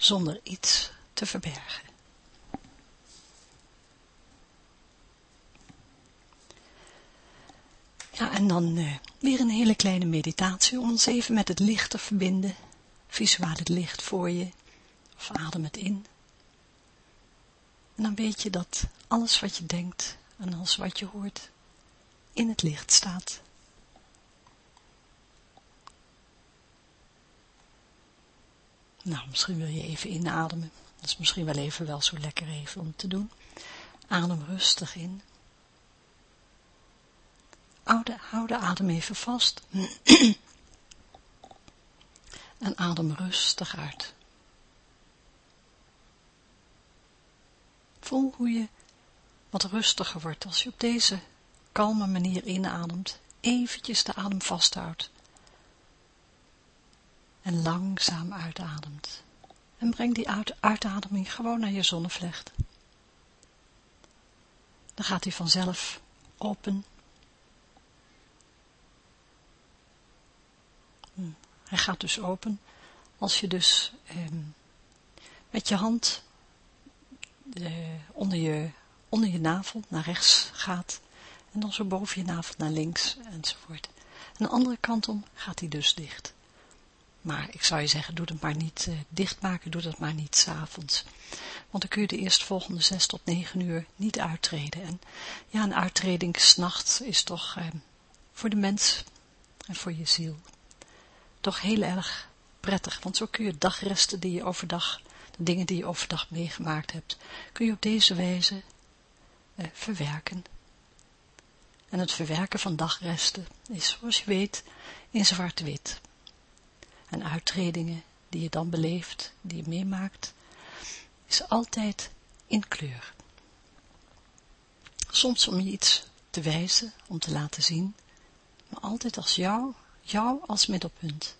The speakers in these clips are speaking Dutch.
zonder iets te verbergen. Ja, en dan uh, weer een hele kleine meditatie om ons even met het licht te verbinden. Visuaal het licht voor je, of adem het in. En dan weet je dat alles wat je denkt en alles wat je hoort in het licht staat. Nou, misschien wil je even inademen. Dat is misschien wel even wel zo lekker even om te doen. Adem rustig in. Hou de adem even vast. en adem rustig uit. Voel hoe je wat rustiger wordt als je op deze kalme manier inademt, eventjes de adem vasthoudt en langzaam uitademt. En breng die uitademing gewoon naar je zonnevlecht. Dan gaat hij vanzelf open. Hm, hij gaat dus open als je dus eh, met je hand eh, onder, je, onder je navel naar rechts gaat en dan zo boven je navel naar links enzovoort. En de andere kant om gaat hij dus dicht. Maar ik zou je zeggen, doe het maar niet uh, dichtmaken, doe dat maar niet s'avonds. Want dan kun je de eerstvolgende zes tot negen uur niet uittreden. En ja, een uittreding s'nachts is toch eh, voor de mens en voor je ziel toch heel erg prettig. Want zo kun je dagresten die je overdag, de dingen die je overdag meegemaakt hebt, kun je op deze wijze eh, verwerken. En het verwerken van dagresten is, zoals je weet, in zwart-wit en uittredingen die je dan beleeft, die je meemaakt, is altijd in kleur. Soms om je iets te wijzen, om te laten zien, maar altijd als jou, jou als middelpunt.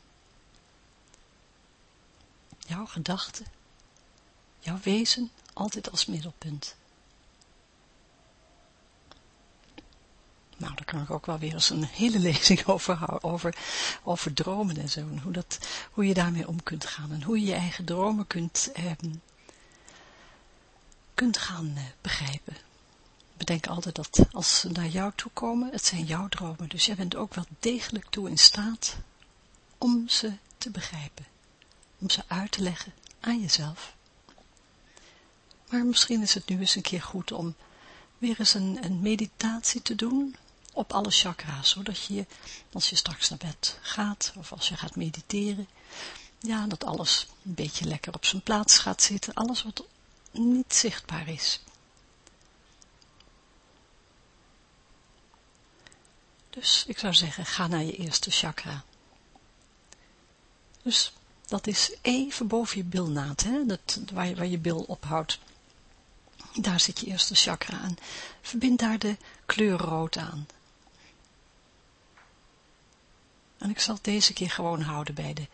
Jouw gedachten, jouw wezen altijd als middelpunt. Nou, daar kan ik ook wel weer eens een hele lezing over over, over dromen en zo. En hoe, dat, hoe je daarmee om kunt gaan en hoe je je eigen dromen kunt, eh, kunt gaan eh, begrijpen. Bedenk altijd dat als ze naar jou toe komen, het zijn jouw dromen. Dus jij bent ook wel degelijk toe in staat om ze te begrijpen. Om ze uit te leggen aan jezelf. Maar misschien is het nu eens een keer goed om weer eens een, een meditatie te doen op alle chakra's, zodat je, als je straks naar bed gaat, of als je gaat mediteren, ja, dat alles een beetje lekker op zijn plaats gaat zitten, alles wat niet zichtbaar is. Dus ik zou zeggen, ga naar je eerste chakra. Dus dat is even boven je bilnaad, hè? Dat, waar, je, waar je bil ophoudt. Daar zit je eerste chakra aan. Verbind daar de kleur rood aan. En ik zal deze keer gewoon houden bij de,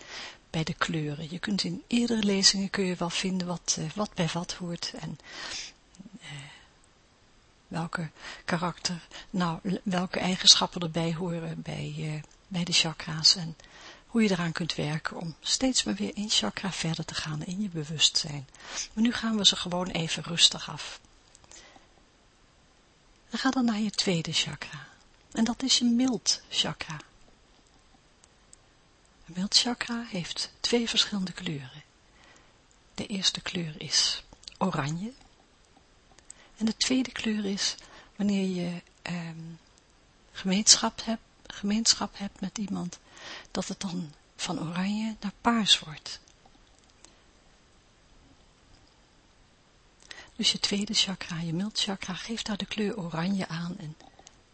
bij de kleuren. Je kunt in eerdere lezingen kun je wel vinden wat, uh, wat bij wat hoort en uh, welke karakter, nou, welke eigenschappen erbij horen bij, uh, bij de chakra's en hoe je eraan kunt werken om steeds maar weer één chakra verder te gaan in je bewustzijn. Maar nu gaan we ze gewoon even rustig af. En ga dan naar je tweede chakra. En dat is je mild chakra. Een wildchakra heeft twee verschillende kleuren. De eerste kleur is oranje. En de tweede kleur is wanneer je ehm, gemeenschap, hebt, gemeenschap hebt met iemand, dat het dan van oranje naar paars wordt. Dus je tweede chakra, je mildchakra, geeft daar de kleur oranje aan en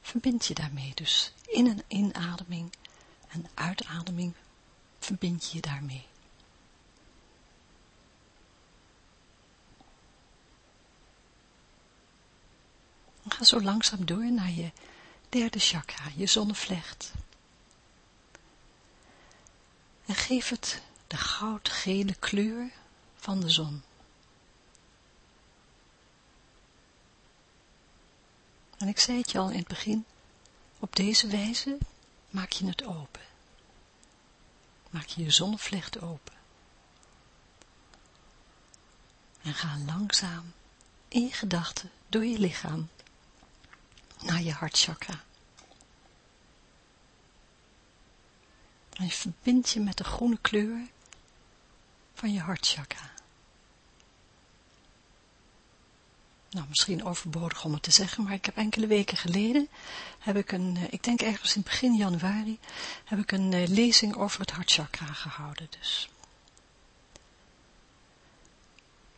verbind je daarmee. Dus in een inademing en uitademing verbind je je daarmee. Ga zo langzaam door naar je derde chakra, je zonnevlecht. En geef het de goudgele kleur van de zon. En ik zei het je al in het begin, op deze wijze maak je het open. Maak je je zonnevlecht open. En ga langzaam in je gedachten door je lichaam naar je hartchakra. En je verbindt je met de groene kleur van je hartchakra. Nou, misschien overbodig om het te zeggen, maar ik heb enkele weken geleden, heb ik een, eh, ik denk ergens in begin januari, heb ik een uh, lezing over het hartchakra gehouden. Dus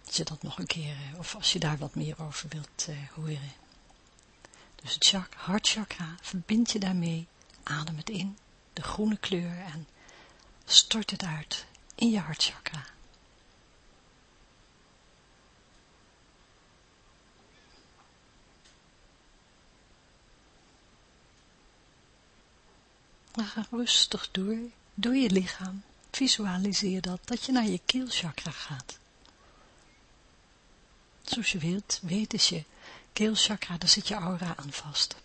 als je dat nog een keer, uh, of als je daar wat meer over wilt horen. Dus het hartchakra, verbind je daarmee, adem het in, de groene kleur en stort het uit in je hartchakra. Dan ga rustig door, door je lichaam. Visualiseer dat, dat je naar je keelchakra gaat. Zoals je wilt, weet is je keelchakra, daar zit je aura aan vast.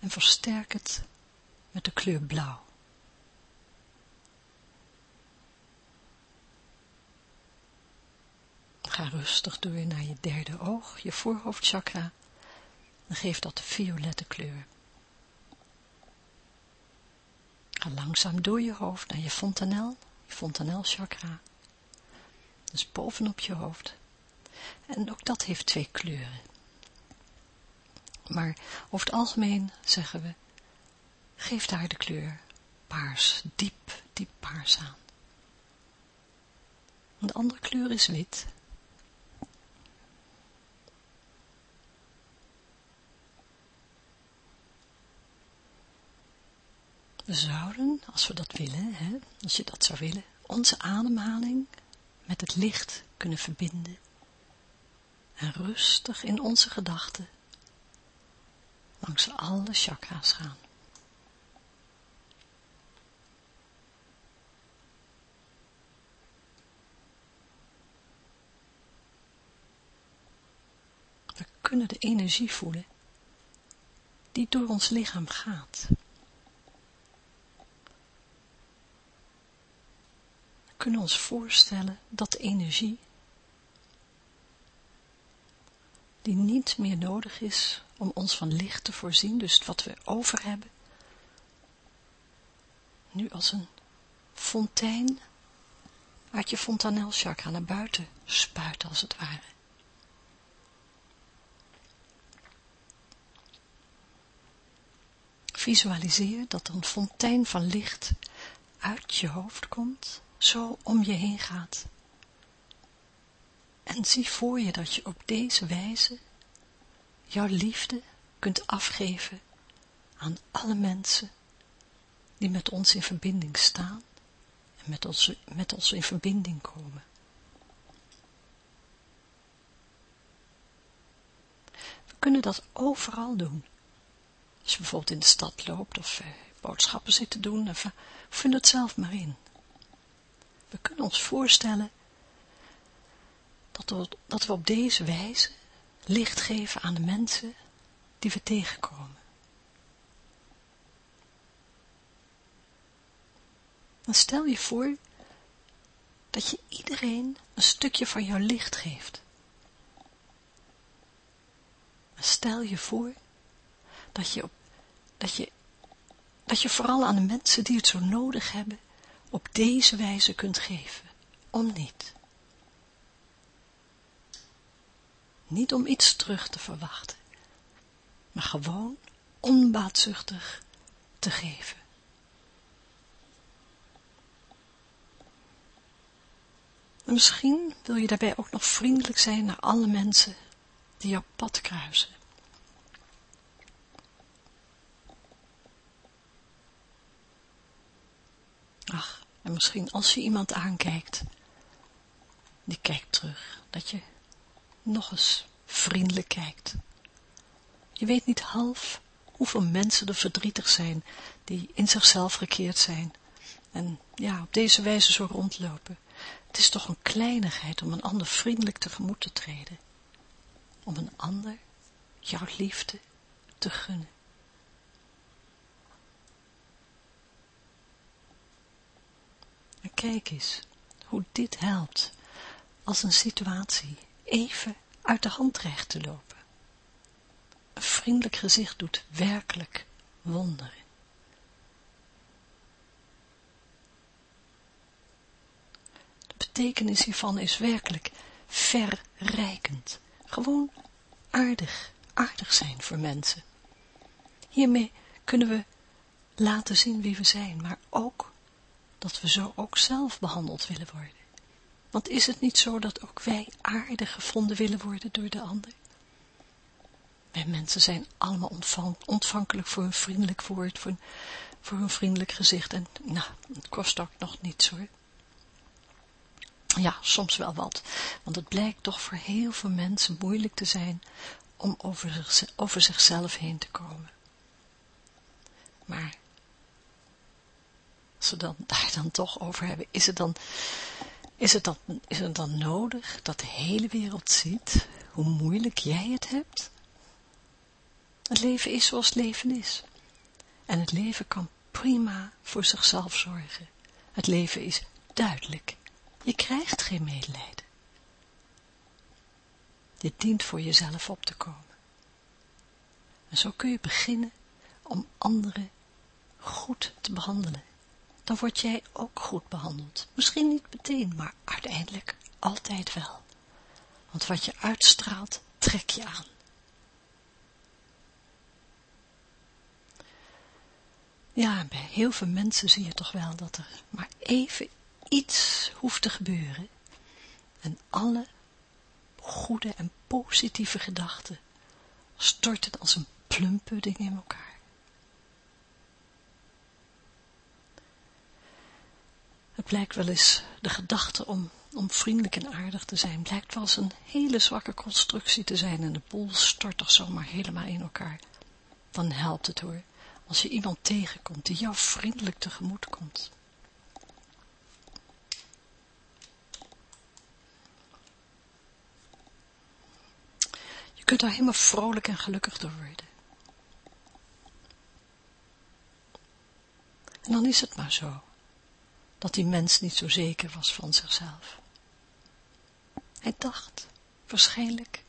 En versterk het met de kleur blauw. Ga rustig door naar je derde oog, je voorhoofdchakra, en geef dat de violette kleur. Langzaam door je hoofd naar je fontanel, je fontanelchakra. Dus bovenop je hoofd. En ook dat heeft twee kleuren. Maar over het algemeen zeggen we, geef daar de kleur paars, diep, diep paars aan. de andere kleur is wit. We zouden, als we dat willen, hè, als je dat zou willen, onze ademhaling met het licht kunnen verbinden en rustig in onze gedachten langs alle chakra's gaan. We kunnen de energie voelen die door ons lichaam gaat. Kunnen ons voorstellen dat de energie die niet meer nodig is om ons van licht te voorzien, dus wat we over hebben, nu als een fontein uit je fontanelchakra naar buiten spuit als het ware. Visualiseer dat een fontein van licht uit je hoofd komt, zo om je heen gaat en zie voor je dat je op deze wijze jouw liefde kunt afgeven aan alle mensen die met ons in verbinding staan en met ons, met ons in verbinding komen. We kunnen dat overal doen. Als je bijvoorbeeld in de stad loopt of eh, boodschappen zit te doen, of, vul het zelf maar in. We kunnen ons voorstellen dat we, dat we op deze wijze licht geven aan de mensen die we tegenkomen. Dan stel je voor dat je iedereen een stukje van jouw licht geeft. Stel je voor dat je, op, dat, je, dat je vooral aan de mensen die het zo nodig hebben, op deze wijze kunt geven, om niet. Niet om iets terug te verwachten, maar gewoon onbaatzuchtig te geven. En misschien wil je daarbij ook nog vriendelijk zijn naar alle mensen die jouw pad kruisen. Ach, en misschien als je iemand aankijkt, die kijkt terug, dat je nog eens vriendelijk kijkt. Je weet niet half hoeveel mensen er verdrietig zijn, die in zichzelf gekeerd zijn. En ja, op deze wijze zo rondlopen. Het is toch een kleinigheid om een ander vriendelijk tegemoet te treden. Om een ander jouw liefde te gunnen. En kijk eens hoe dit helpt als een situatie even uit de hand dreigt te lopen. Een vriendelijk gezicht doet werkelijk wonderen. De betekenis hiervan is werkelijk verrijkend. Gewoon aardig, aardig zijn voor mensen. Hiermee kunnen we laten zien wie we zijn, maar ook dat we zo ook zelf behandeld willen worden. Want is het niet zo dat ook wij aardig gevonden willen worden door de ander? Wij mensen zijn allemaal ontvankelijk voor een vriendelijk woord, voor een, voor een vriendelijk gezicht. En nou, het kost ook nog niets hoor. Ja, soms wel wat. Want het blijkt toch voor heel veel mensen moeilijk te zijn om over, over zichzelf heen te komen. Maar als we dan daar dan toch over hebben, is het dan, is het dan, is het dan nodig dat de hele wereld ziet hoe moeilijk jij het hebt? Het leven is zoals het leven is. En het leven kan prima voor zichzelf zorgen. Het leven is duidelijk. Je krijgt geen medelijden. Je dient voor jezelf op te komen. En zo kun je beginnen om anderen goed te behandelen. Dan word jij ook goed behandeld. Misschien niet meteen, maar uiteindelijk altijd wel. Want wat je uitstraalt, trek je aan. Ja, bij heel veel mensen zie je toch wel dat er maar even iets hoeft te gebeuren. En alle goede en positieve gedachten storten als een plumpudding in elkaar. Het blijkt wel eens, de gedachte om, om vriendelijk en aardig te zijn, blijkt wel eens een hele zwakke constructie te zijn en de boel stort toch zomaar helemaal in elkaar. Dan helpt het hoor als je iemand tegenkomt die jou vriendelijk tegemoet komt. Je kunt daar helemaal vrolijk en gelukkig door worden. En dan is het maar zo, dat die mens niet zo zeker was van zichzelf. Hij dacht, waarschijnlijk,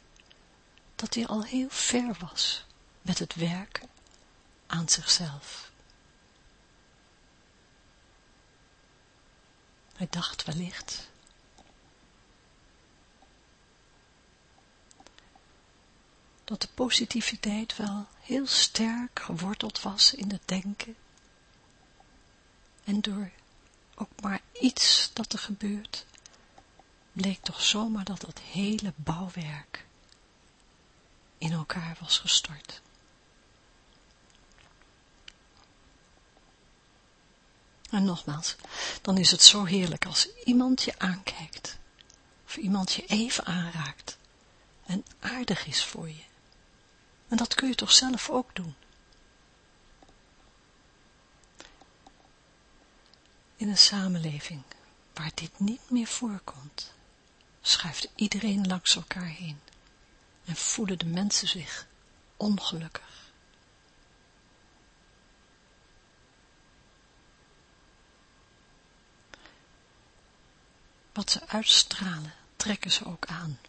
dat hij al heel ver was met het werken aan zichzelf. Hij dacht wellicht dat de positiviteit wel heel sterk geworteld was in het denken en door ook maar iets dat er gebeurt, bleek toch zomaar dat het hele bouwwerk in elkaar was gestort. En nogmaals, dan is het zo heerlijk als iemand je aankijkt, of iemand je even aanraakt en aardig is voor je. En dat kun je toch zelf ook doen. In een samenleving waar dit niet meer voorkomt, schuift iedereen langs elkaar heen en voelen de mensen zich ongelukkig. Wat ze uitstralen, trekken ze ook aan.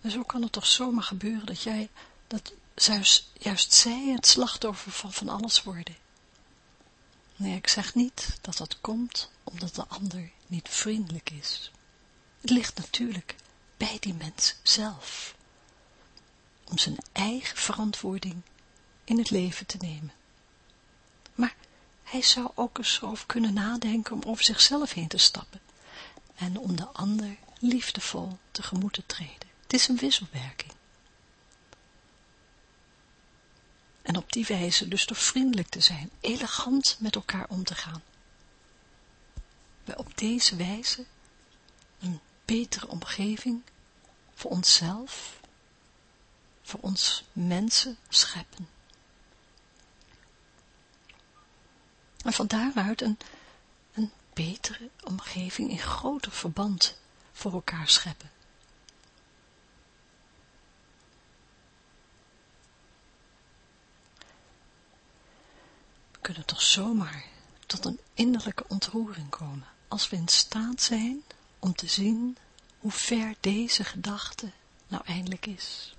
En zo kan het toch zomaar gebeuren dat jij, dat juist, juist zij het slachtoffer van van alles worden. Nee, ik zeg niet dat dat komt omdat de ander niet vriendelijk is. Het ligt natuurlijk bij die mens zelf. Om zijn eigen verantwoording in het leven te nemen. Maar hij zou ook eens over kunnen nadenken om over zichzelf heen te stappen en om de ander liefdevol tegemoet te treden. Het is een wisselwerking. En op die wijze dus door vriendelijk te zijn, elegant met elkaar om te gaan. We op deze wijze een betere omgeving voor onszelf voor ons mensen scheppen. En van daaruit een, een betere omgeving in groter verband voor elkaar scheppen. Kunnen toch zomaar tot een innerlijke ontroering komen als we in staat zijn om te zien hoe ver deze gedachte nou eindelijk is.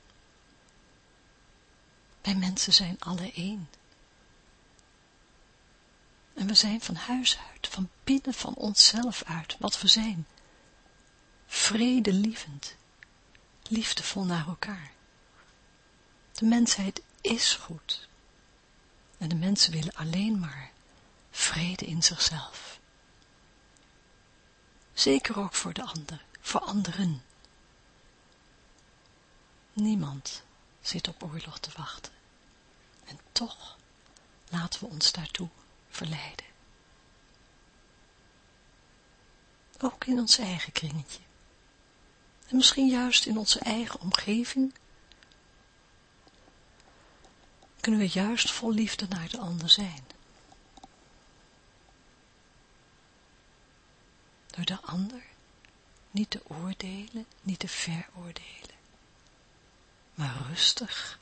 Wij mensen zijn alle één. En we zijn van huis uit, van binnen van onszelf uit, wat we zijn. Vredelievend, liefdevol naar elkaar. De mensheid is goed. En de mensen willen alleen maar vrede in zichzelf. Zeker ook voor de ander, voor anderen. Niemand zit op oorlog te wachten. En toch laten we ons daartoe verleiden. Ook in ons eigen kringetje. En misschien juist in onze eigen omgeving kunnen we juist vol liefde naar de ander zijn. Door de ander niet te oordelen, niet te veroordelen, maar rustig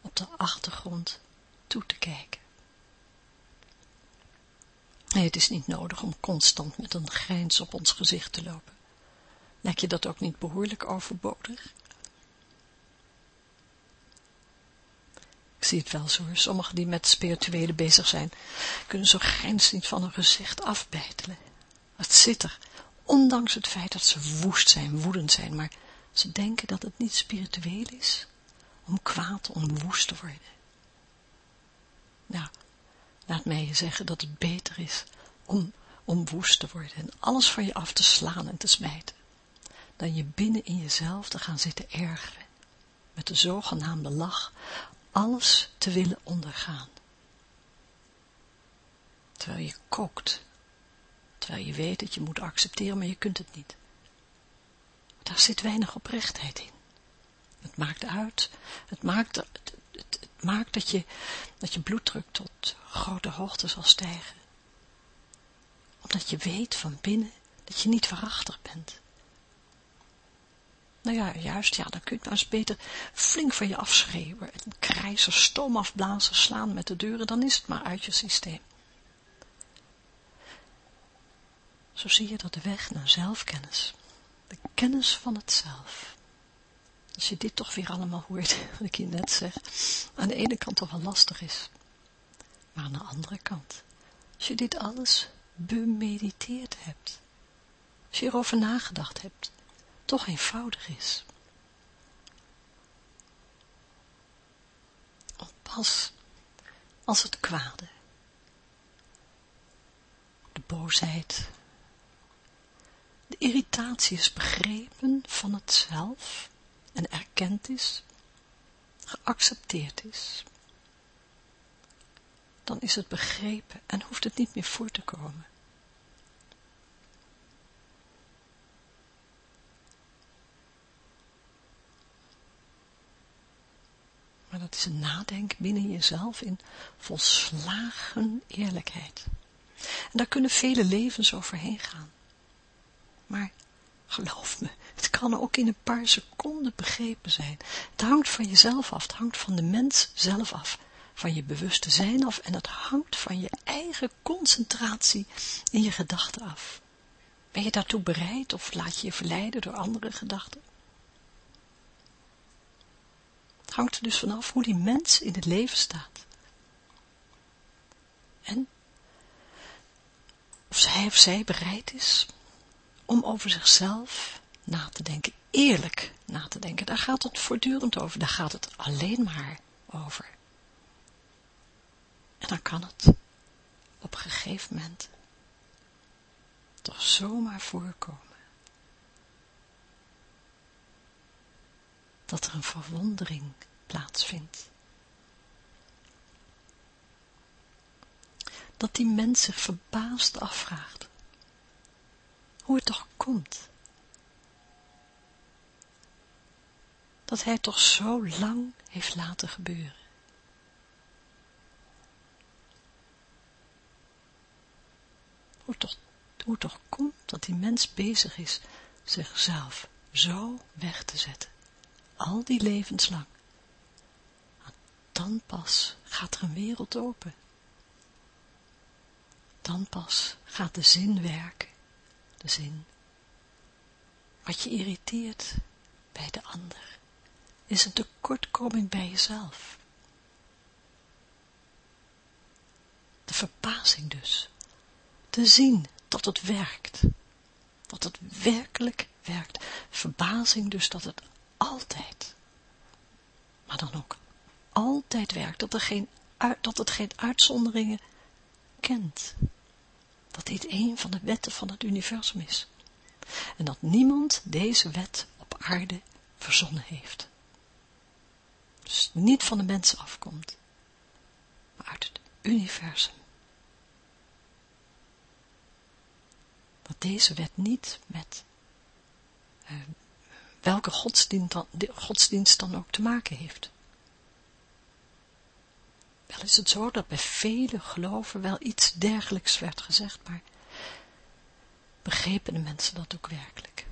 op de achtergrond toe te kijken. Het is niet nodig om constant met een grijns op ons gezicht te lopen. Lijkt je dat ook niet behoorlijk overbodig? Zie het wel zo, sommigen die met spirituele bezig zijn, kunnen zo grijns niet van hun gezicht afbijtelen. Het zit er, ondanks het feit dat ze woest zijn, woedend zijn, maar ze denken dat het niet spiritueel is om kwaad, om woest te worden. Nou, laat mij je zeggen dat het beter is om, om woest te worden en alles van je af te slaan en te smijten, dan je binnen in jezelf te gaan zitten ergeren, met de zogenaamde lach, alles te willen ondergaan. Terwijl je kookt, terwijl je weet dat je moet accepteren, maar je kunt het niet. Daar zit weinig oprechtheid in. Het maakt uit, het maakt, het, het, maakt dat, je, dat je bloeddruk tot grote hoogte zal stijgen. Omdat je weet van binnen dat je niet waarachtig bent. Nou ja, juist, ja, dan kun je het maar eens beter flink van je afschreeuwen, krijsen, stoom afblazen, slaan met de deuren, dan is het maar uit je systeem. Zo zie je dat de weg naar zelfkennis, de kennis van het zelf, als je dit toch weer allemaal hoort, wat ik je net zeg, aan de ene kant toch wel lastig is. Maar aan de andere kant, als je dit alles bemediteerd hebt, als je erover nagedacht hebt, toch eenvoudig is. Pas als het kwade, de boosheid, de irritatie is begrepen van het zelf, en erkend is, geaccepteerd is, dan is het begrepen en hoeft het niet meer voor te komen. Maar dat is een nadenken binnen jezelf in volslagen eerlijkheid. En daar kunnen vele levens overheen gaan. Maar geloof me, het kan ook in een paar seconden begrepen zijn. Het hangt van jezelf af, het hangt van de mens zelf af, van je bewuste zijn af en het hangt van je eigen concentratie in je gedachten af. Ben je daartoe bereid of laat je je verleiden door andere gedachten? Het hangt er dus vanaf hoe die mens in het leven staat. En of hij of zij bereid is om over zichzelf na te denken, eerlijk na te denken. Daar gaat het voortdurend over, daar gaat het alleen maar over. En dan kan het op een gegeven moment toch zomaar voorkomen dat er een verwondering plaatsvindt. Dat die mens zich verbaasd afvraagt hoe het toch komt dat hij toch zo lang heeft laten gebeuren. Hoe toch, hoe toch komt dat die mens bezig is zichzelf zo weg te zetten, al die levenslang. Dan pas gaat er een wereld open. Dan pas gaat de zin werken, de zin. Wat je irriteert bij de ander, is een tekortkoming bij jezelf. De verbazing dus, te zien dat het werkt, dat het werkelijk werkt. Verbazing dus dat het altijd, maar dan ook altijd werkt, dat, er geen, dat het geen uitzonderingen kent. Dat dit een van de wetten van het universum is. En dat niemand deze wet op aarde verzonnen heeft. Dus niet van de mensen afkomt, maar uit het universum. Dat deze wet niet met uh, welke godsdienst dan, godsdienst dan ook te maken heeft. Wel is het zo dat bij vele geloven wel iets dergelijks werd gezegd, maar begrepen de mensen dat ook werkelijk?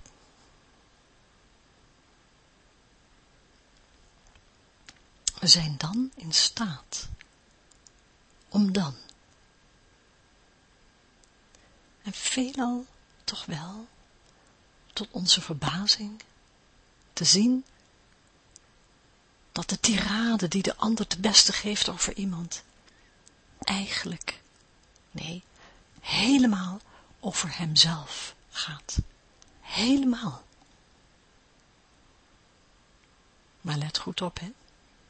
We zijn dan in staat om dan, en veelal toch wel, tot onze verbazing, te zien dat de tirade die de ander te beste geeft over iemand, eigenlijk, nee, helemaal over hemzelf gaat. Helemaal. Maar let goed op, hè.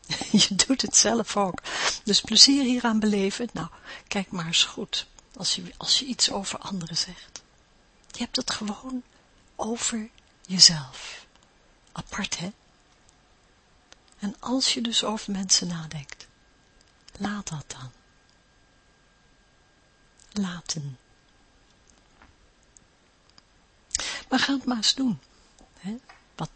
Je doet het zelf ook. Dus plezier hieraan beleven. Nou, kijk maar eens goed. Als je, als je iets over anderen zegt. Je hebt het gewoon over jezelf. Apart, hè? En als je dus over mensen nadenkt, laat dat dan. Laten. Maar ga het maar eens doen. Hè? Wat,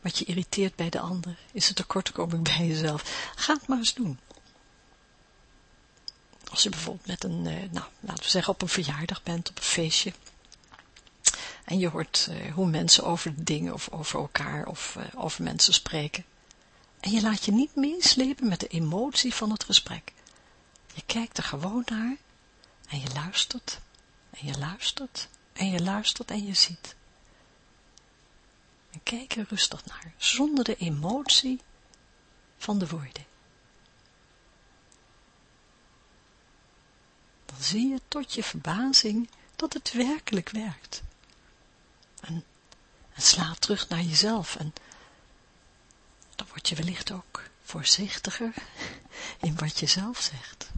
wat je irriteert bij de ander, is het tekortkoming bij jezelf. Ga het maar eens doen. Als je bijvoorbeeld met een, eh, nou, laten we zeggen op een verjaardag bent, op een feestje. En je hoort uh, hoe mensen over dingen of over elkaar of uh, over mensen spreken. En je laat je niet meeslepen met de emotie van het gesprek. Je kijkt er gewoon naar en je luistert en je luistert en je luistert en je ziet. En kijk er rustig naar, zonder de emotie van de woorden. Dan zie je tot je verbazing dat het werkelijk werkt. En, en sla terug naar jezelf en dan word je wellicht ook voorzichtiger in wat je zelf zegt.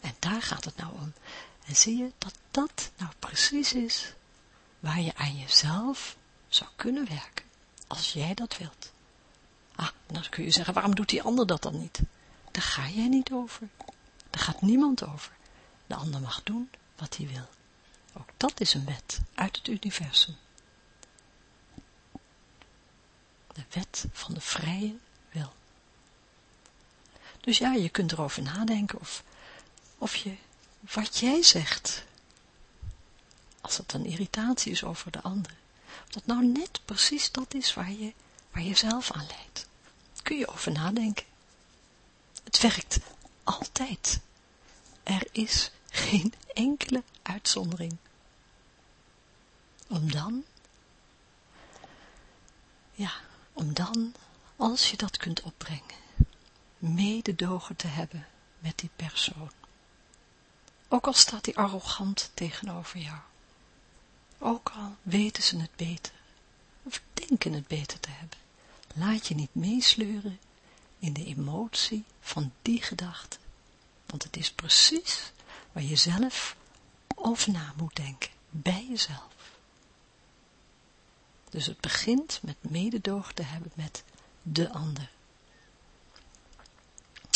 En daar gaat het nou om. En zie je dat dat nou precies is waar je aan jezelf zou kunnen werken, als jij dat wilt. Ah, dan kun je zeggen, waarom doet die ander dat dan niet? Daar ga jij niet over. Daar gaat niemand over. De ander mag doen wat hij wil. Ook dat is een wet uit het universum. De wet van de vrije wil. Dus ja, je kunt erover nadenken of, of je, wat jij zegt, als het een irritatie is over de ander, dat nou net precies dat is waar je, waar je zelf aan leidt. Kun je over nadenken. Het werkt altijd. Er is geen enkele uitzondering. Om dan, ja, om dan, als je dat kunt opbrengen, mededogen te hebben met die persoon. Ook al staat die arrogant tegenover jou. Ook al weten ze het beter, of denken het beter te hebben. Laat je niet meesleuren in de emotie van die gedachte. Want het is precies waar je zelf over na moet denken, bij jezelf. Dus het begint met mededogen te hebben met de ander.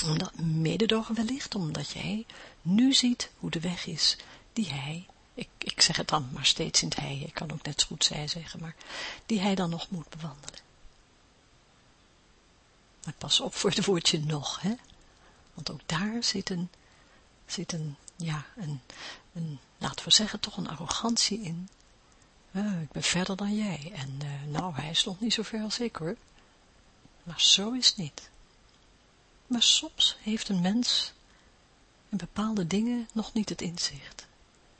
Omdat mededogen wellicht, omdat jij nu ziet hoe de weg is die hij ik, ik zeg het dan maar steeds in het hij, ik kan ook net zo goed zij zeggen, maar die hij dan nog moet bewandelen. Maar pas op voor het woordje nog, hè. Want ook daar zit een, zit een, ja, een, een, laten we zeggen, toch een arrogantie in. ik ben verder dan jij en uh, nou, hij is nog niet zo ver als ik hoor. Maar zo is het niet. Maar soms heeft een mens in bepaalde dingen nog niet het inzicht.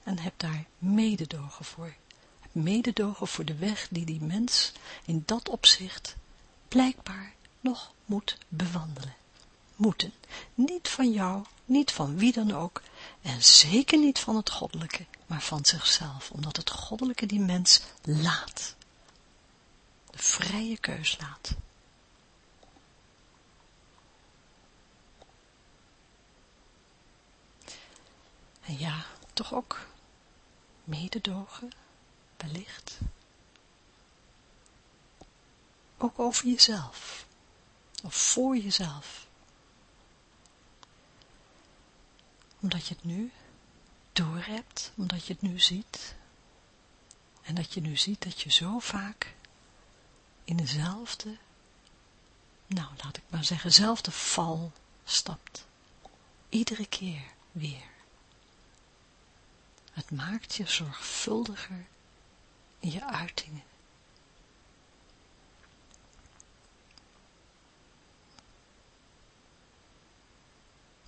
En heb daar mededogen voor. Mededogen voor de weg die die mens in dat opzicht blijkbaar nog moet bewandelen. Moeten. Niet van jou, niet van wie dan ook, en zeker niet van het goddelijke, maar van zichzelf, omdat het goddelijke die mens laat. De vrije keus laat. En ja, toch ook mededogen, wellicht. Ook over jezelf, of voor jezelf. Omdat je het nu doorhebt, omdat je het nu ziet. En dat je nu ziet dat je zo vaak in dezelfde, nou laat ik maar zeggen, dezelfde val stapt. Iedere keer weer. Het maakt je zorgvuldiger in je uitingen.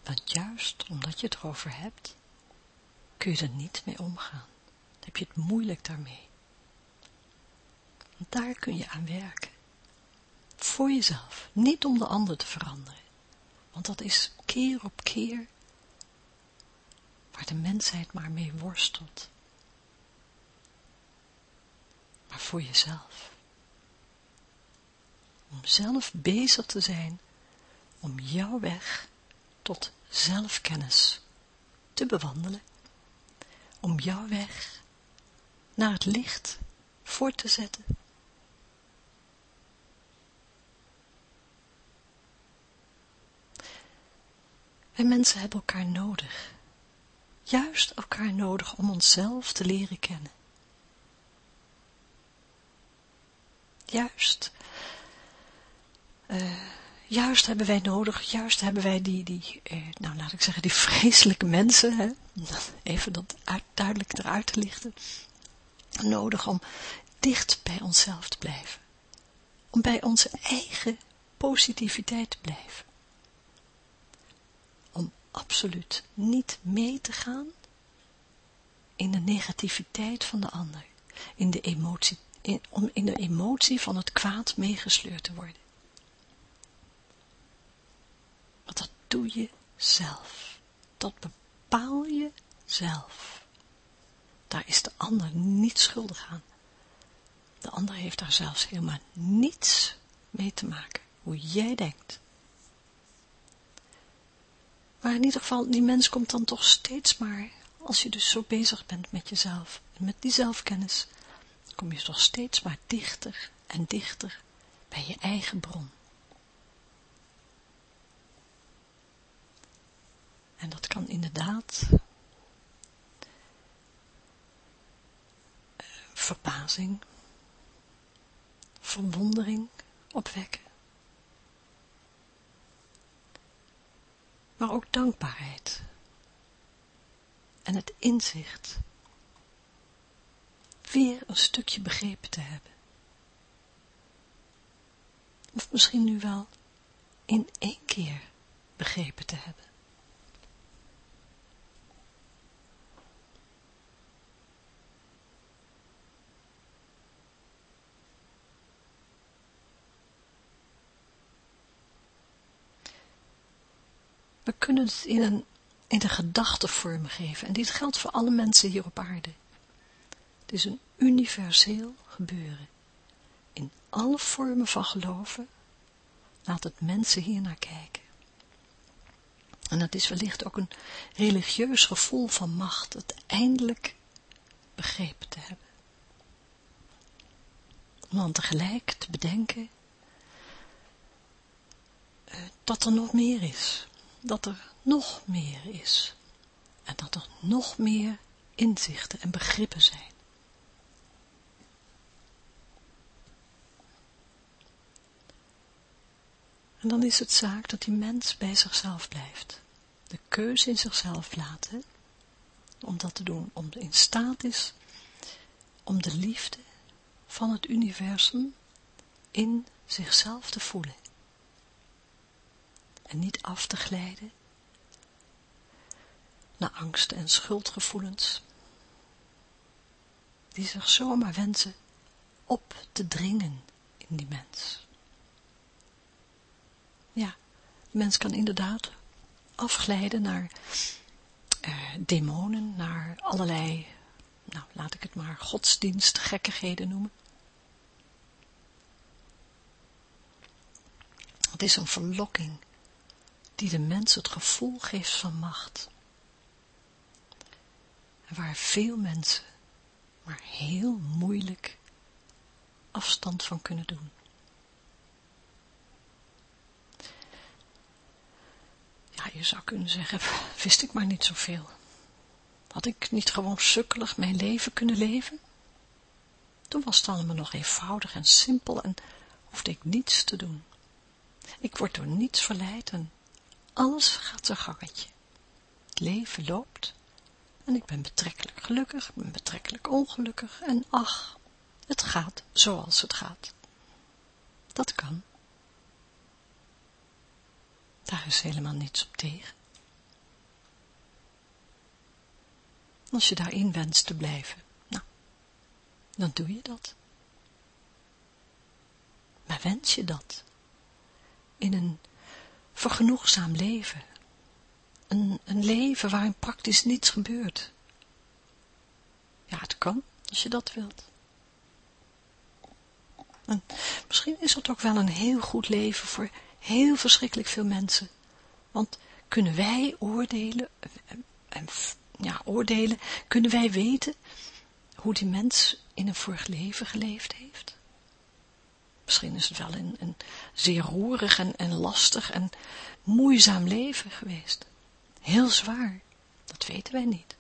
Want juist omdat je het erover hebt, kun je er niet mee omgaan. Dan heb je het moeilijk daarmee. Want daar kun je aan werken. Voor jezelf, niet om de ander te veranderen. Want dat is keer op keer waar de mensheid maar mee worstelt. Maar voor jezelf. Om zelf bezig te zijn om jouw weg tot zelfkennis te bewandelen. Om jouw weg naar het licht voor te zetten. En mensen hebben elkaar nodig juist elkaar nodig om onszelf te leren kennen. Juist, uh, juist hebben wij nodig, juist hebben wij die, die uh, nou laat ik zeggen, die vreselijke mensen, hè, even dat duidelijk eruit te lichten, nodig om dicht bij onszelf te blijven. Om bij onze eigen positiviteit te blijven absoluut niet mee te gaan in de negativiteit van de ander, in de emotie, om in de emotie van het kwaad meegesleurd te worden. Want dat doe je zelf. Dat bepaal je zelf. Daar is de ander niet schuldig aan. De ander heeft daar zelfs helemaal niets mee te maken, hoe jij denkt. Maar in ieder geval, die mens komt dan toch steeds maar, als je dus zo bezig bent met jezelf, met die zelfkennis, kom je toch steeds maar dichter en dichter bij je eigen bron. En dat kan inderdaad uh, verbazing, verwondering opwekken. maar ook dankbaarheid. En het inzicht weer een stukje begrepen te hebben. Of misschien nu wel in één keer begrepen te hebben. We kunnen het in een, in een gedachte vormen geven. En dit geldt voor alle mensen hier op aarde. Het is een universeel gebeuren. In alle vormen van geloven laat het mensen hier naar kijken. En dat is wellicht ook een religieus gevoel van macht, het eindelijk begrepen te hebben. Om tegelijk te bedenken uh, dat er nog meer is dat er nog meer is. En dat er nog meer inzichten en begrippen zijn. En dan is het zaak dat die mens bij zichzelf blijft. De keuze in zichzelf laten, om dat te doen, om in staat is om de liefde van het universum in zichzelf te voelen. En niet af te glijden naar angsten en schuldgevoelens, die zich zomaar wensen op te dringen in die mens. Ja, de mens kan inderdaad afglijden naar uh, demonen, naar allerlei, nou laat ik het maar godsdienstgekkigheden noemen. Het is een verlokking die de mens het gevoel geeft van macht. Waar veel mensen maar heel moeilijk afstand van kunnen doen. Ja, je zou kunnen zeggen, wist ik maar niet zoveel. Had ik niet gewoon sukkelig mijn leven kunnen leven? Toen was het allemaal nog eenvoudig en simpel en hoefde ik niets te doen. Ik word door niets verleid en alles gaat zijn gangetje. Het leven loopt en ik ben betrekkelijk gelukkig, ik ben betrekkelijk ongelukkig en ach, het gaat zoals het gaat. Dat kan. Daar is helemaal niets op tegen. Als je daarin wenst te blijven, nou, dan doe je dat. Maar wens je dat? In een vergenoegzaam leven. Een, een leven waarin praktisch niets gebeurt. Ja, het kan, als je dat wilt. En misschien is het ook wel een heel goed leven voor heel verschrikkelijk veel mensen. Want kunnen wij oordelen, en, ja, oordelen, kunnen wij weten hoe die mens in een vorig leven geleefd heeft? Misschien is het wel een, een zeer roerig en, en lastig en moeizaam leven geweest. Heel zwaar, dat weten wij niet.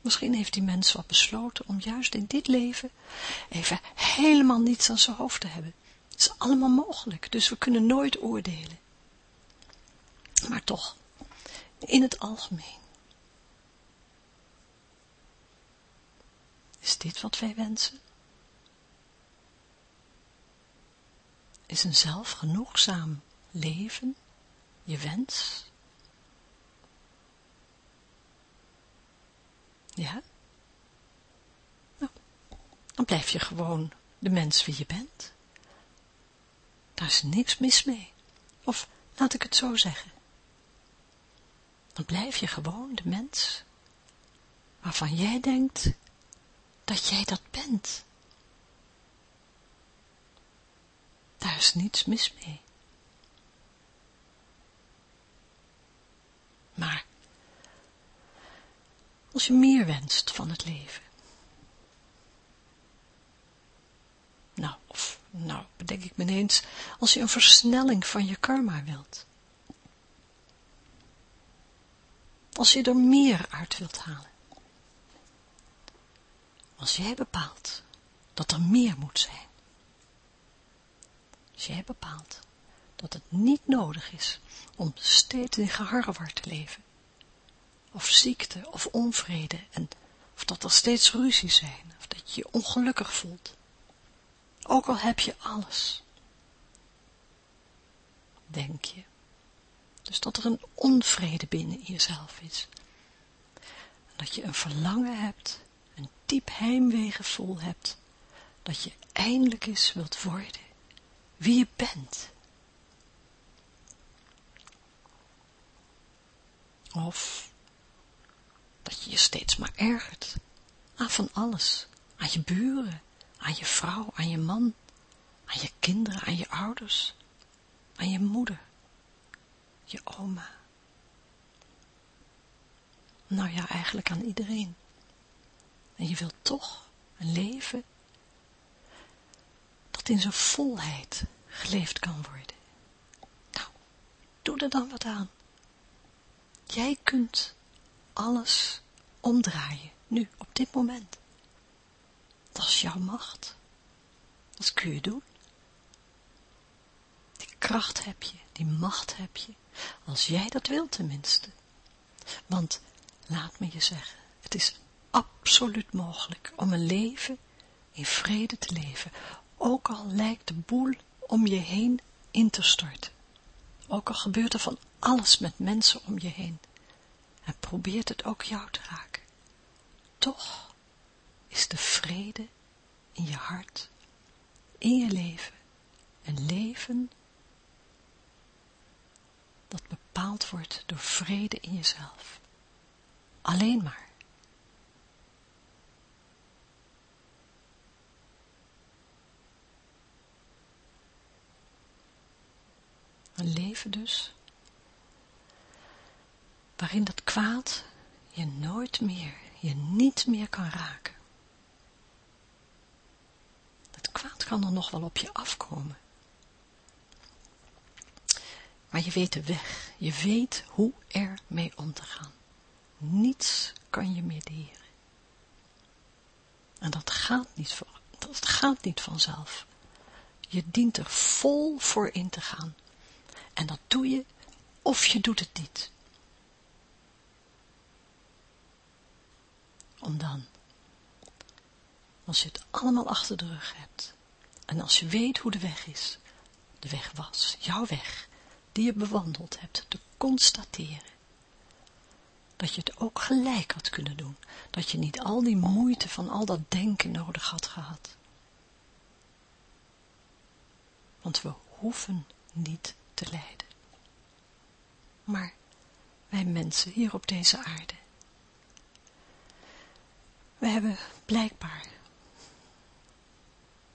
Misschien heeft die mens wat besloten om juist in dit leven even helemaal niets aan zijn hoofd te hebben. Het is allemaal mogelijk, dus we kunnen nooit oordelen. Maar toch, in het algemeen. Is dit wat wij wensen? Is een zelfgenoegzaam leven je wens? Ja? Nou, dan blijf je gewoon de mens wie je bent. Daar is niks mis mee. Of laat ik het zo zeggen. Dan blijf je gewoon de mens waarvan jij denkt dat jij dat bent. Daar is niets mis mee. Maar als je meer wenst van het leven. Nou, of, nou, bedenk ik me ineens, als je een versnelling van je karma wilt. Als je er meer uit wilt halen. Als jij bepaalt dat er meer moet zijn. Als jij bepaalt dat het niet nodig is om steeds in geharrewar te leven. Of ziekte of onvrede en of dat er steeds ruzie zijn of dat je je ongelukkig voelt. Ook al heb je alles. Denk je. Dus dat er een onvrede binnen jezelf is. Dat je een verlangen hebt, een diep heimweegevoel hebt, dat je eindelijk eens wilt worden wie je bent. Of dat je je steeds maar ergert aan van alles, aan je buren, aan je vrouw, aan je man, aan je kinderen, aan je ouders, aan je moeder, je oma. Nou ja, eigenlijk aan iedereen. En je wilt toch een leven in zijn volheid geleefd kan worden. Nou, doe er dan wat aan. Jij kunt alles omdraaien, nu, op dit moment. Dat is jouw macht. Dat kun je doen. Die kracht heb je, die macht heb je, als jij dat wilt tenminste. Want, laat me je zeggen, het is absoluut mogelijk om een leven in vrede te leven, ook al lijkt de boel om je heen in te storten. Ook al gebeurt er van alles met mensen om je heen. En probeert het ook jou te raken. Toch is de vrede in je hart, in je leven, een leven dat bepaald wordt door vrede in jezelf. Alleen maar. Een leven dus, waarin dat kwaad je nooit meer, je niet meer kan raken. Het kwaad kan er nog wel op je afkomen. Maar je weet de weg, je weet hoe er mee om te gaan. Niets kan je meer deren. En dat gaat niet, dat gaat niet vanzelf. Je dient er vol voor in te gaan. En dat doe je of je doet het niet. Om dan, als je het allemaal achter de rug hebt, en als je weet hoe de weg is, de weg was, jouw weg, die je bewandeld hebt, te constateren, dat je het ook gelijk had kunnen doen, dat je niet al die moeite van al dat denken nodig had gehad. Want we hoeven niet te lijden. Maar wij mensen hier op deze aarde, we hebben blijkbaar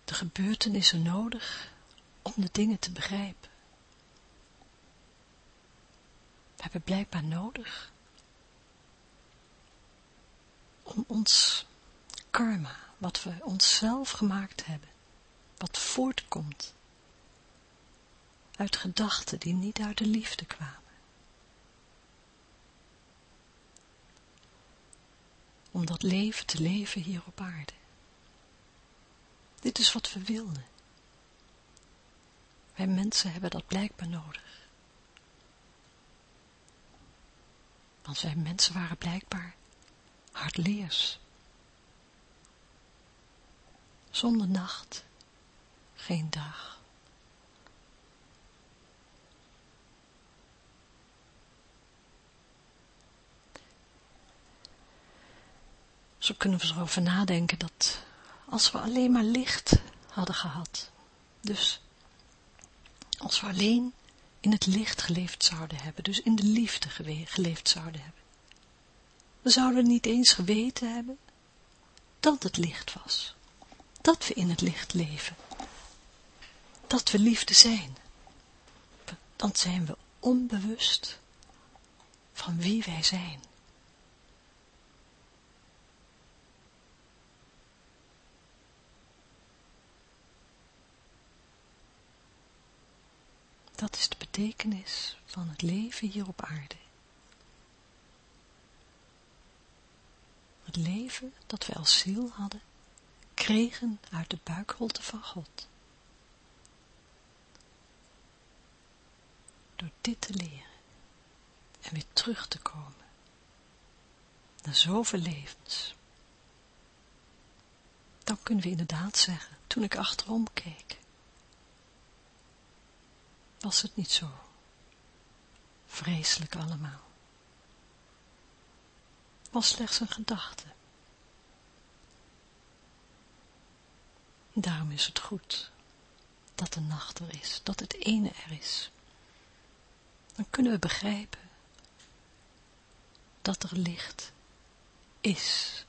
de gebeurtenissen nodig om de dingen te begrijpen. We hebben blijkbaar nodig om ons karma, wat we onszelf gemaakt hebben, wat voortkomt uit gedachten die niet uit de liefde kwamen. Om dat leven te leven hier op aarde. Dit is wat we wilden. Wij mensen hebben dat blijkbaar nodig. Want wij mensen waren blijkbaar hardleers. Zonder nacht, geen dag. Zo kunnen we erover nadenken dat als we alleen maar licht hadden gehad, dus als we alleen in het licht geleefd zouden hebben, dus in de liefde geleefd zouden hebben, we zouden niet eens geweten hebben dat het licht was, dat we in het licht leven, dat we liefde zijn. Dan zijn we onbewust van wie wij zijn. Dat is de betekenis van het leven hier op aarde. Het leven dat wij als ziel hadden, kregen uit de buikholte van God. Door dit te leren en weer terug te komen naar zoveel levens, dan kunnen we inderdaad zeggen, toen ik achterom keek, was het niet zo vreselijk allemaal. Was slechts een gedachte. Daarom is het goed dat de nacht er is, dat het ene er is. Dan kunnen we begrijpen dat er licht is.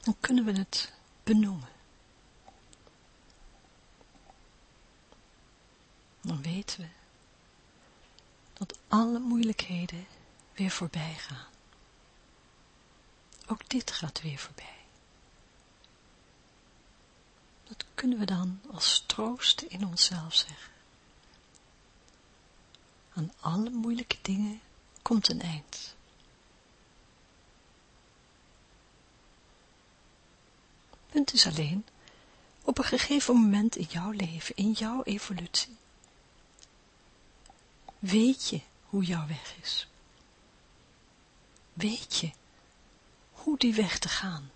Dan kunnen we het benoemen. dan weten we dat alle moeilijkheden weer voorbij gaan. Ook dit gaat weer voorbij. Dat kunnen we dan als troost in onszelf zeggen. Aan alle moeilijke dingen komt een eind. Punt is alleen, op een gegeven moment in jouw leven, in jouw evolutie, weet je hoe jouw weg is. Weet je hoe die weg te gaan.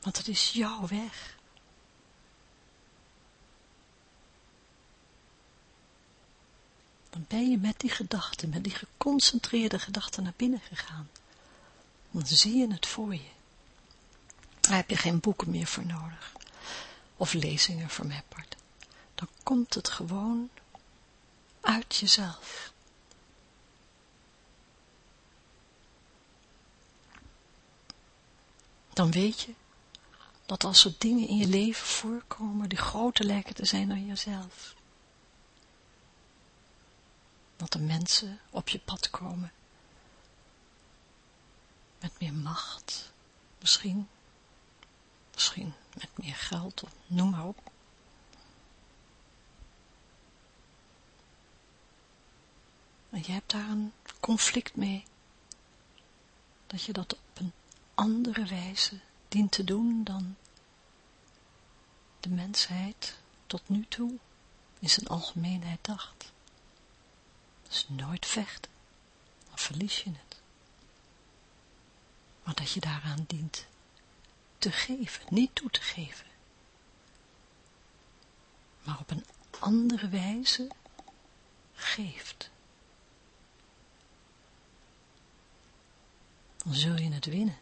Want het is jouw weg. Dan ben je met die gedachten, met die geconcentreerde gedachten naar binnen gegaan. Dan zie je het voor je. Daar heb je geen boeken meer voor nodig. Of lezingen voor mijn part. Dan komt het gewoon uit jezelf. Dan weet je dat als er dingen in je leven voorkomen die groter lijken te zijn dan jezelf, dat er mensen op je pad komen met meer macht, misschien, misschien met meer geld, of noem maar op. En je hebt daar een conflict mee, dat je dat op een andere wijze dient te doen dan de mensheid tot nu toe in zijn algemeenheid dacht. Dus nooit vechten, dan verlies je het. Maar dat je daaraan dient te geven, niet toe te geven. Maar op een andere wijze geeft. Dan zul je het winnen.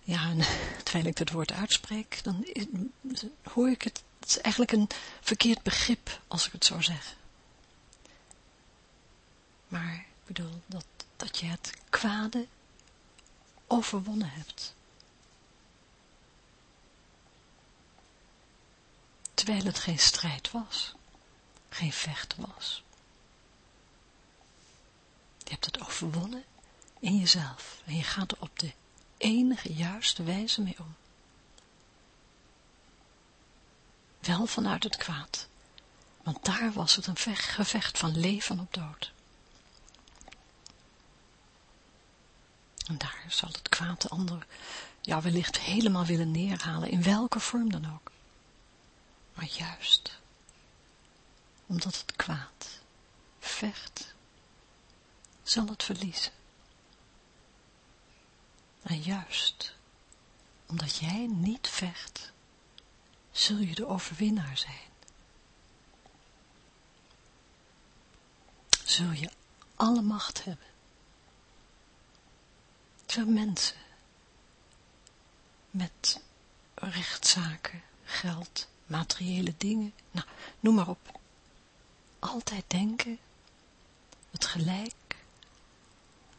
Ja, terwijl ik het woord uitspreek, dan hoor ik het, het is eigenlijk een verkeerd begrip, als ik het zo zeg. Maar ik bedoel, dat, dat je het kwade overwonnen hebt. Terwijl het geen strijd was, geen vechten was. Je hebt het overwonnen in jezelf en je gaat er op de enige juiste wijze mee om. Wel vanuit het kwaad, want daar was het een gevecht van leven op dood. En daar zal het kwaad de ander ja, wellicht helemaal willen neerhalen, in welke vorm dan ook. Maar juist, omdat het kwaad vecht, zal het verliezen. En juist, omdat jij niet vecht, zul je de overwinnaar zijn. Zul je alle macht hebben. Terwijl mensen met rechtszaken, geld, materiële dingen, nou, noem maar op, altijd denken het gelijk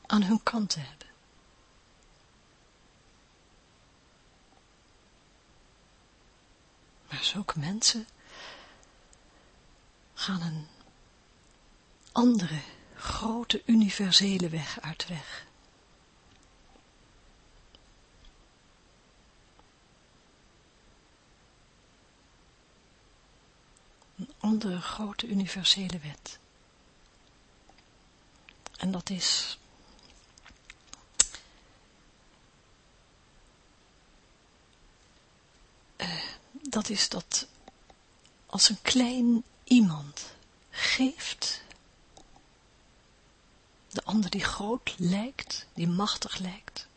aan hun kant te hebben. Maar zulke mensen gaan een andere, grote, universele weg uit weg. Een andere grote universele wet. En dat is uh, dat is dat als een klein iemand geeft, de ander die groot lijkt, die machtig lijkt,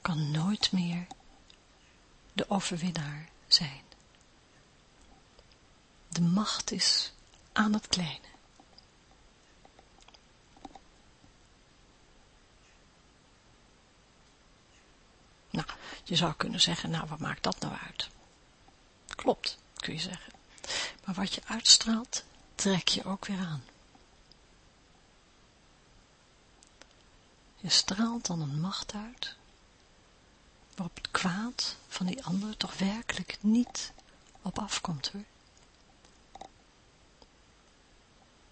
kan nooit meer de overwinnaar zijn. De macht is aan het kleine. Nou, je zou kunnen zeggen, nou wat maakt dat nou uit? Klopt, kun je zeggen. Maar wat je uitstraalt, trek je ook weer aan. Je straalt dan een macht uit, waarop het kwaad van die ander toch werkelijk niet op afkomt hoor.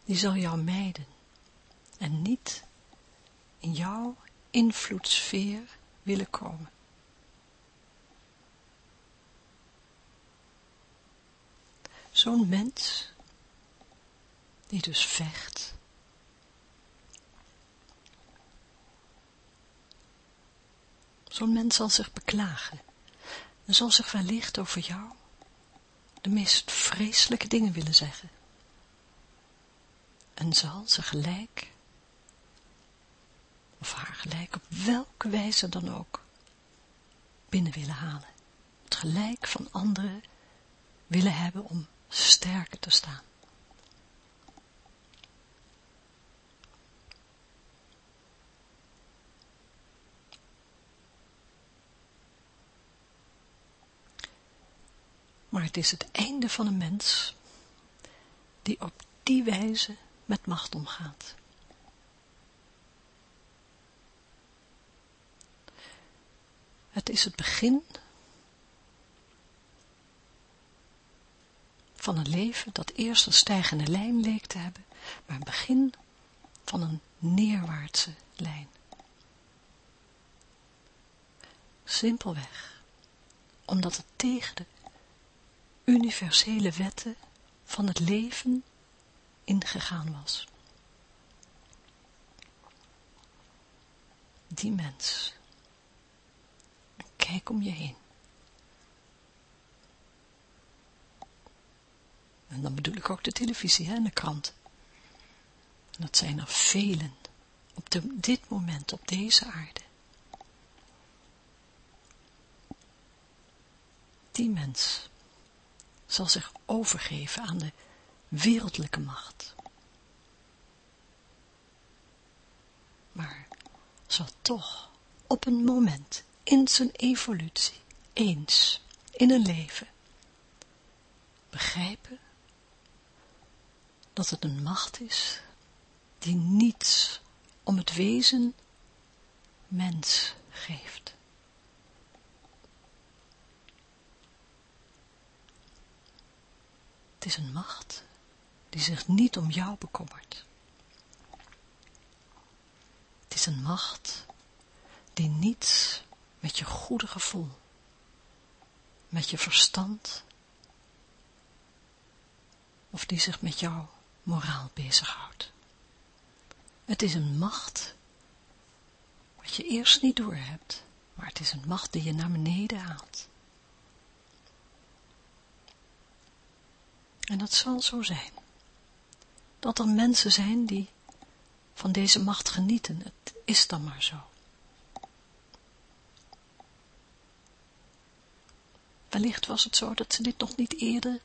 Die zal jou mijden en niet in jouw invloedssfeer willen komen. Zo'n mens, die dus vecht, Zo'n mens zal zich beklagen en zal zich wellicht over jou de meest vreselijke dingen willen zeggen. En zal ze gelijk, of haar gelijk op welke wijze dan ook, binnen willen halen. Het gelijk van anderen willen hebben om sterker te staan. Maar het is het einde van een mens die op die wijze met macht omgaat. Het is het begin van een leven dat eerst een stijgende lijn leek te hebben, maar het begin van een neerwaartse lijn. Simpelweg, omdat het tegen de universele wetten van het leven ingegaan was. Die mens. Kijk om je heen. En dan bedoel ik ook de televisie en de krant. En dat zijn er velen op dit moment, op deze aarde. Die mens zal zich overgeven aan de wereldlijke macht. Maar zal toch op een moment in zijn evolutie, eens in een leven, begrijpen dat het een macht is die niets om het wezen mens geeft. Het is een macht die zich niet om jou bekommert. Het is een macht die niets met je goede gevoel, met je verstand, of die zich met jouw moraal bezighoudt. Het is een macht wat je eerst niet doorhebt, maar het is een macht die je naar beneden haalt. En dat zal zo zijn. Dat er mensen zijn die van deze macht genieten. Het is dan maar zo. Wellicht was het zo dat ze dit nog niet eerder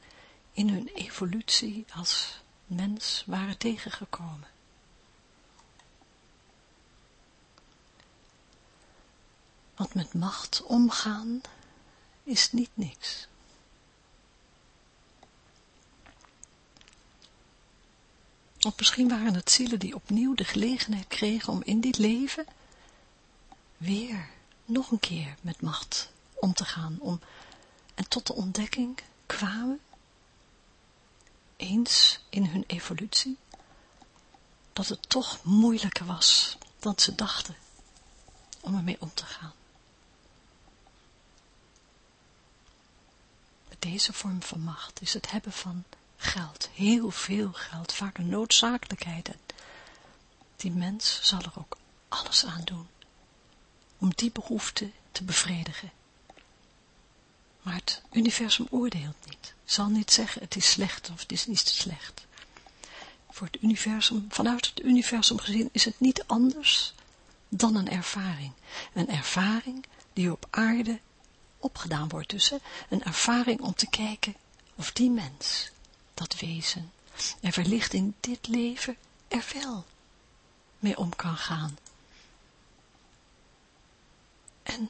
in hun evolutie als mens waren tegengekomen. Want met macht omgaan is niet niks. Of misschien waren het zielen die opnieuw de gelegenheid kregen om in dit leven weer nog een keer met macht om te gaan, om, en tot de ontdekking kwamen, eens in hun evolutie, dat het toch moeilijker was dan ze dachten om ermee om te gaan. Met deze vorm van macht is het hebben van geld, heel veel geld, vaak een noodzakelijkheid. En die mens zal er ook alles aan doen om die behoefte te bevredigen. Maar het universum oordeelt niet, zal niet zeggen het is slecht of het is niet slecht. Voor het universum, vanuit het universum gezien is het niet anders dan een ervaring. Een ervaring die op aarde opgedaan wordt. Dus een ervaring om te kijken of die mens dat wezen en wellicht in dit leven er wel mee om kan gaan. En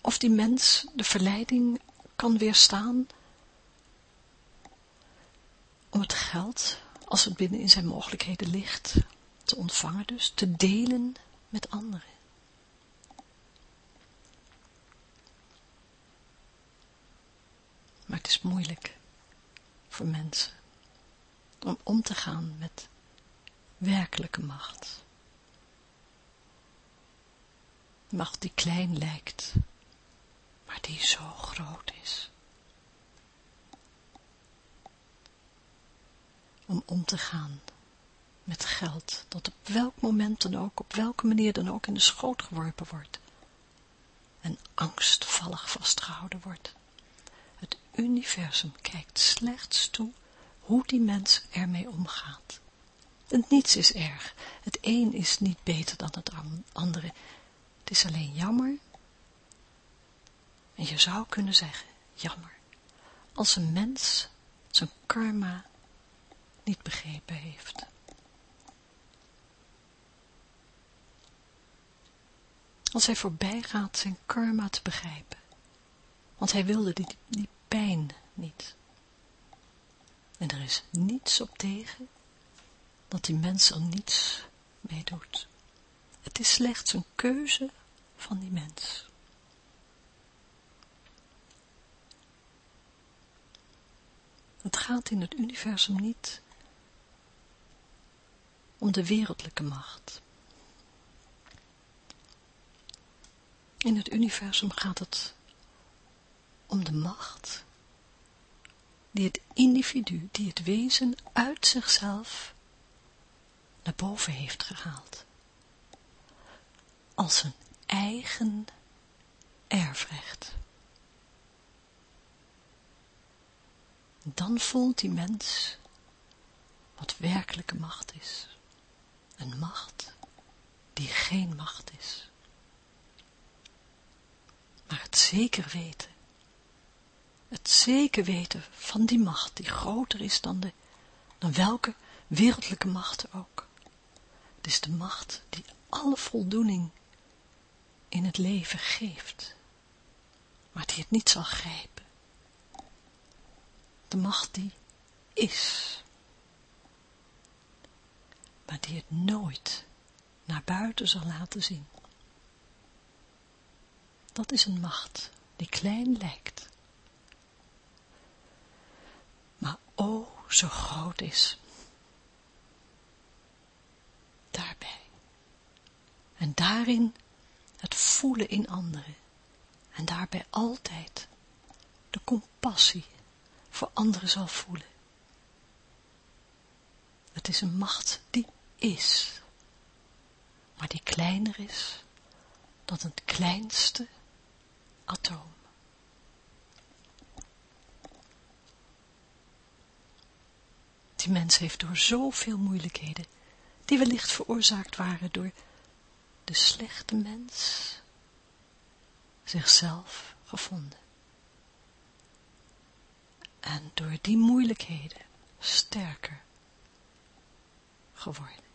of die mens de verleiding kan weerstaan om het geld, als het binnen in zijn mogelijkheden ligt, te ontvangen dus, te delen met anderen. Maar het is moeilijk voor mensen. Om om te gaan met werkelijke macht. Macht die klein lijkt, maar die zo groot is. Om om te gaan met geld, dat op welk moment dan ook, op welke manier dan ook in de schoot geworpen wordt. en angstvallig vastgehouden wordt. Het universum kijkt slechts toe hoe die mens ermee omgaat. En niets is erg. Het een is niet beter dan het andere. Het is alleen jammer. En je zou kunnen zeggen, jammer, als een mens zijn karma niet begrepen heeft. Als hij voorbij gaat zijn karma te begrijpen. Want hij wilde die, die pijn niet. En er is niets op tegen dat die mens er niets mee doet. Het is slechts een keuze van die mens. Het gaat in het universum niet om de wereldlijke macht. In het universum gaat het om de macht die het individu, die het wezen uit zichzelf naar boven heeft gehaald. Als een eigen erfrecht. Dan voelt die mens wat werkelijke macht is. Een macht die geen macht is. Maar het zeker weten, het zeker weten van die macht die groter is dan, de, dan welke wereldlijke macht ook. Het is de macht die alle voldoening in het leven geeft, maar die het niet zal grijpen. De macht die is, maar die het nooit naar buiten zal laten zien. Dat is een macht die klein lijkt, maar o zo groot is. Daarbij. En daarin het voelen in anderen. En daarbij altijd de compassie voor anderen zal voelen. Het is een macht die is, maar die kleiner is dan het kleinste atoom. Die mens heeft door zoveel moeilijkheden, die wellicht veroorzaakt waren door de slechte mens, zichzelf gevonden. En door die moeilijkheden sterker geworden.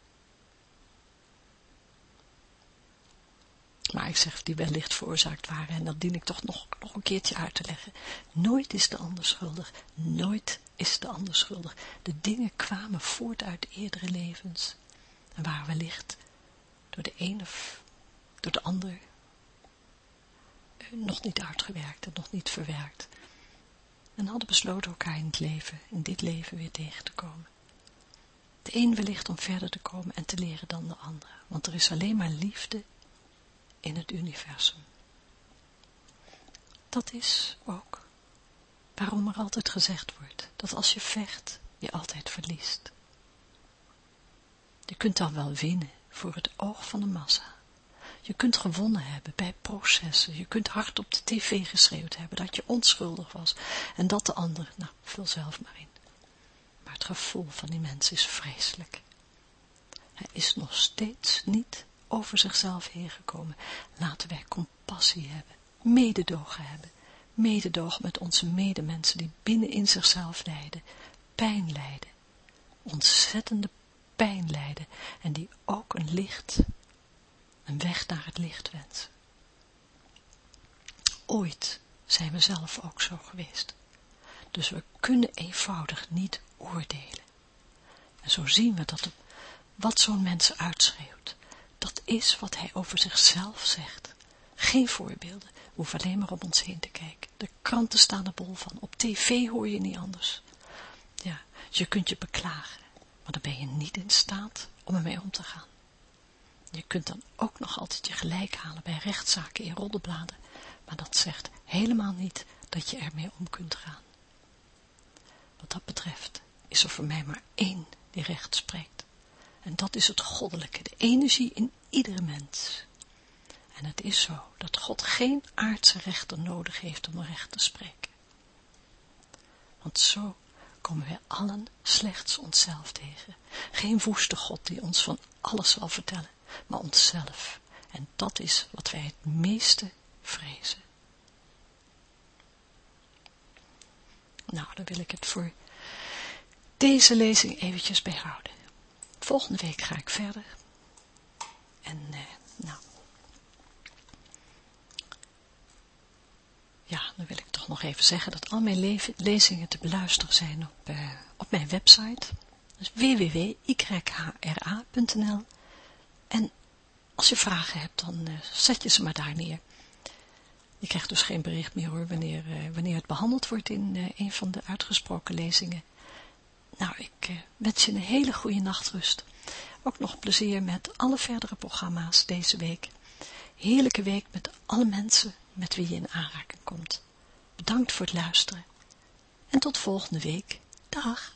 Maar ik zeg die wellicht veroorzaakt waren en dat dien ik toch nog, nog een keertje uit te leggen. Nooit is de ander schuldig, nooit is de ander schuldig. De dingen kwamen voort uit eerdere levens en waren wellicht door de ene of door de ander eh, nog niet uitgewerkt en nog niet verwerkt. En hadden besloten elkaar in het leven, in dit leven weer tegen te komen. De een wellicht om verder te komen en te leren dan de andere, want er is alleen maar liefde in het universum. Dat is ook waarom er altijd gezegd wordt, dat als je vecht, je altijd verliest. Je kunt dan wel winnen voor het oog van de massa. Je kunt gewonnen hebben bij processen. Je kunt hard op de tv geschreeuwd hebben dat je onschuldig was. En dat de ander, nou, vul zelf maar in. Maar het gevoel van die mens is vreselijk. Hij is nog steeds niet over zichzelf heen gekomen. Laten wij compassie hebben, mededogen hebben. Mededogen met onze medemensen die binnen in zichzelf lijden, pijn lijden. Ontzettende pijn lijden en die ook een licht, een weg naar het licht wensen. Ooit zijn we zelf ook zo geweest. Dus we kunnen eenvoudig niet oordelen. En zo zien we dat wat zo'n mens uitschreeuwt, dat is wat hij over zichzelf zegt. Geen voorbeelden, we hoeven alleen maar om ons heen te kijken. De kranten staan er bol van, op tv hoor je niet anders. Ja, je kunt je beklagen, maar dan ben je niet in staat om ermee om te gaan. Je kunt dan ook nog altijd je gelijk halen bij rechtszaken in roddelbladen, maar dat zegt helemaal niet dat je ermee om kunt gaan. Wat dat betreft is er voor mij maar één die recht spreekt. En dat is het goddelijke, de energie in iedere mens. En het is zo dat God geen aardse rechter nodig heeft om recht te spreken. Want zo komen wij allen slechts onszelf tegen. Geen woeste God die ons van alles zal vertellen, maar onszelf. En dat is wat wij het meeste vrezen. Nou, dan wil ik het voor deze lezing eventjes bijhouden. Volgende week ga ik verder. En, eh, nou. Ja, dan wil ik toch nog even zeggen dat al mijn lezingen te beluisteren zijn op, uh, op mijn website. Dus www.yhra.nl En als je vragen hebt, dan uh, zet je ze maar daar neer. Je krijgt dus geen bericht meer hoor, wanneer, wanneer het behandeld wordt in een van de uitgesproken lezingen. Nou, ik wens je een hele goede nachtrust. Ook nog plezier met alle verdere programma's deze week. Heerlijke week met alle mensen met wie je in aanraking komt. Bedankt voor het luisteren. En tot volgende week. Dag.